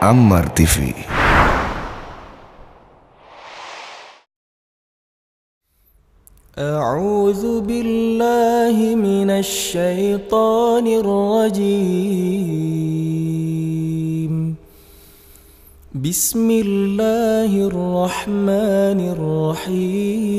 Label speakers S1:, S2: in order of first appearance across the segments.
S1: Ammar TV.
S2: أعوذ بالله من الشيطان الرجيم بسم الله الرحمن الرحيم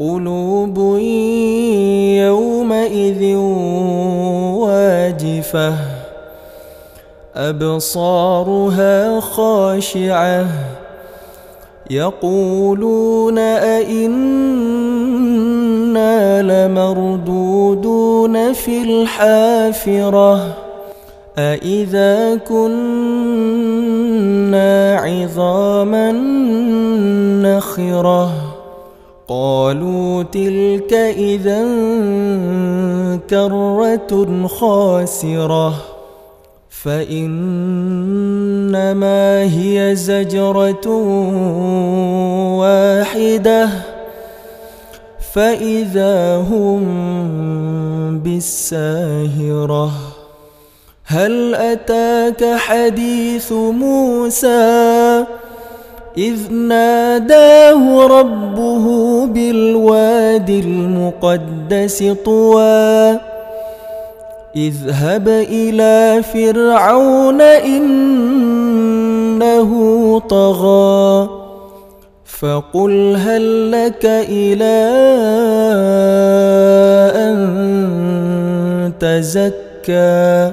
S2: قلوب يومئذ واجفة أبصارها خاشعة يقولون أئنا لمردودون في الحافرة أئذا كنا عظاما نخرة. قالوا تلك إذا كرة خاسرة فإنما هي زجرة واحدة فإذا هم بالساهرة. هل أتاك حديث موسى؟ إذ ناداه ربه بالواد المقدس طوى. اذهب إلى فرعون إنه طغى. فقل هل لك إلى أن تزكى؟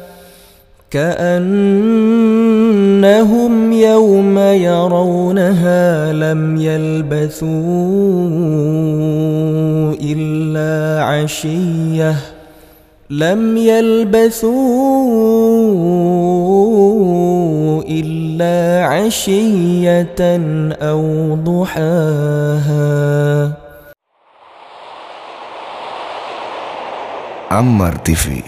S2: كأنهم يوم يرونها لم يلبثوا إلا عشية لم يلبثوا إلا عشية أو ضحاها.
S1: عمر تيفي